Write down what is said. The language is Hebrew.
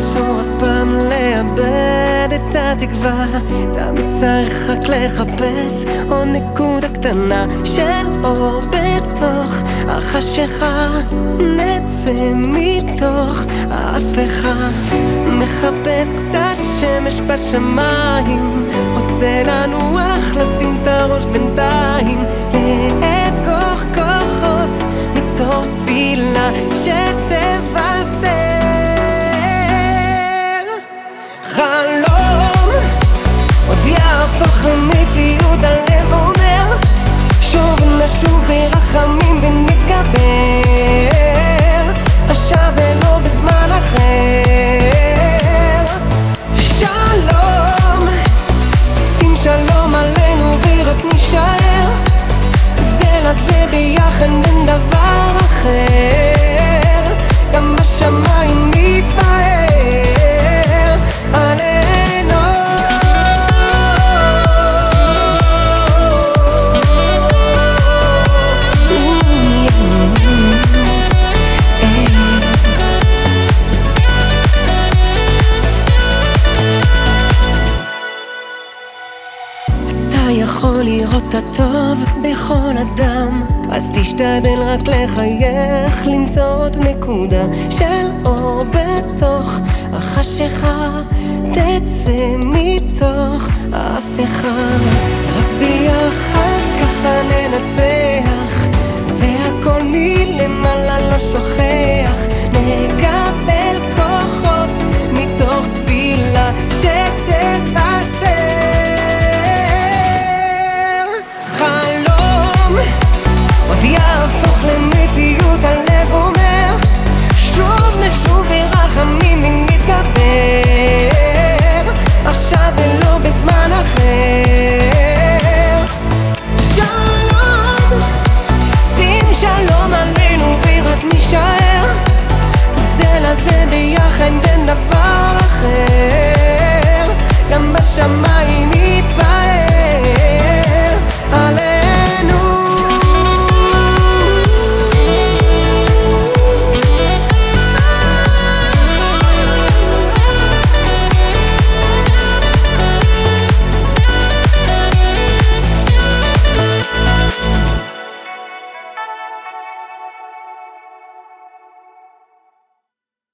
אסור אף פעם לאבד את התקווה. תמיד צריך רק לחפש עוד נקודה קטנה של אור בתוך. החשיכה נצא מתוך. ההפכה מחפש קצת שמש בשמיים. רוצה לנוח לשים את הראש בינתיים for me. יכול lראות את הטוב בכל אדם. אז תשתדל רק לחייך למצוא עוד נקודה של אור בתוך. החשיכה תצא מתוך ההפכה רק ביחד